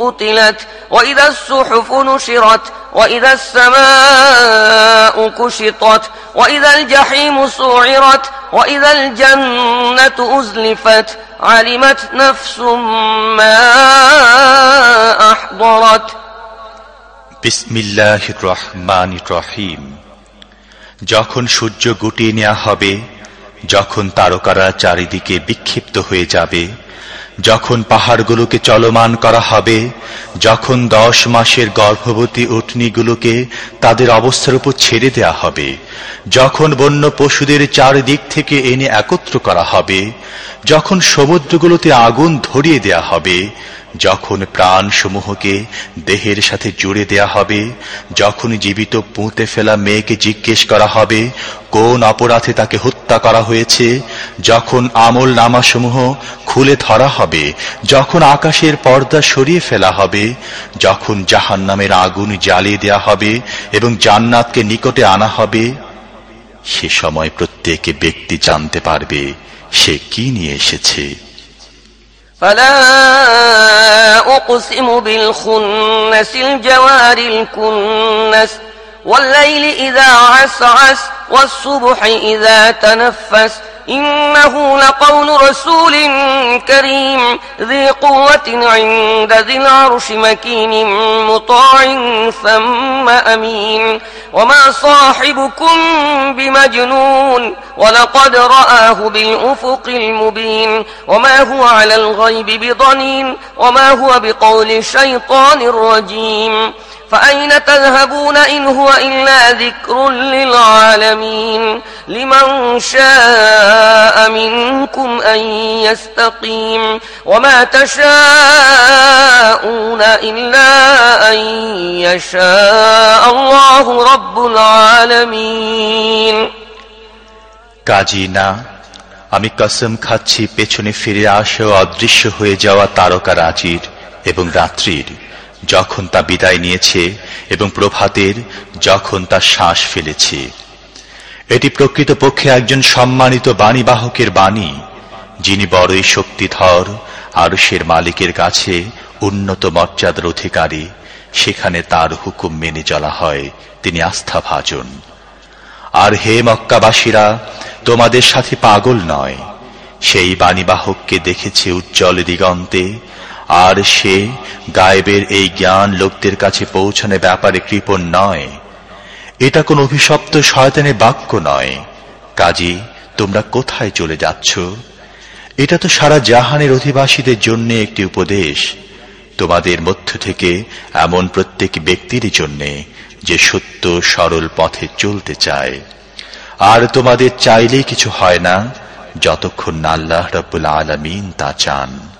قتلت وإذا الصحف نشرت وإذا السماء كشطت وإذا الجحيم سعرت وإذا الجنة أزلفت علمت نفس ما أحضرت বিসমিল্লাহ রহমান রহিম যখন সূর্য গুটিয়ে নেওয়া হবে যখন তারকারা চারিদিকে বিক্ষিপ্ত হয়ে যাবে যখন পাহাড়গুলোকে চলমান করা হবে, যখন দশ মাসের গর্ভবতী উঠনিগুলোকে তাদের অবস্থার উপর ছেড়ে দেয়া হবে, যখন বন্য পশুদের চারিদিক থেকে এনে একত্র করা হবে, যখন সমুদ্রগুলোতে আগুন ধরিয়ে দেয়া হবে যখন প্রাণসমূহকে দেহের সাথে জুড়ে দেয়া হবে যখন জীবিত পুঁতে ফেলা মেয়েকে জিজ্ঞেস করা হবে, কোন অপরাধে তাকে হত্যা করা হয়েছে, যখন আমল নামাসমূহ খুলে ধরা হবে, যখন আকাশের পর্দা সরিয়ে ফেলা হবে, যখন জাহান নামের আগুন জ্বালিয়ে দেয়া হবে এবং জান্নাতকে নিকটে আনা হবে, সে সময় প্রত্যেক ব্যক্তি জানতে পারবে সে কি নিয়ে এসেছে। فلا أقسم بالخنس الجوار الكنس. والليل إذا عسعس والصبح إذا تنفس إنه لقول رسول كريم ذي قوة عند ذي العرش مكين مطاع ثم أمين وما صاحبكم بمجنون ولقد رآه بالأفق المبين وما هو على الغيب بضنين وما هو بقول شيطان رجيم فأين تذهبون إن هو إلا ذكر للعالمين لمن شاء منكم أن يستقيم وما تشاءون إلا أن يشاء الله رب العالمين কাজী না আমি কসম খাচ্ছি পেছনে ফিরে আসা ও অদৃশ্য হয়ে যাওয়া তারকা রাজির এবং রাত্রির যখন তা বিদায় নিয়েছে এবং প্রভাতের যখন তা শ্বাস ফেলেছে। এটি প্রকৃতপক্ষে একজন সম্মানিত বাণীবাহকের বাণী, যিনি বড়ই শক্তিধর, আরশের মালিকের কাছে উন্নত মর্যাদার অধিকারী, সেখানে তার হুকুম মেনে চলা হয়, তিনি আস্থাভাজন। আর হে মক্কাবাসীরা, তোমাদের সাথে পাগল নয়, সেই বাণীবাহককে দেখেছে উজ্জ্বল দিগন্তে আর সে গায়েবের এই জ্ঞান লোকদের কাছে পৌঁছানোর ব্যাপারে কৃপণ নয়। এটা কোন অভিশপ্ত শয়তানের বাক্য নয়। কাজী, তোমরা কোথায় চলে যাচ্ছ? এটা তো সারা জাহানের অধিবাসীদের জন্য একটি উপদেশ। তোমাদের মধ্য থেকে এমন প্রত্যেক ব্যক্তির জন্য যে সত্য, সরল পথে চলতে চায়। আর তোমাদের চাইলেই কিছু হয় না, যতক্ষণ না আল্লাহ রব্বুল আলমিন তা চান।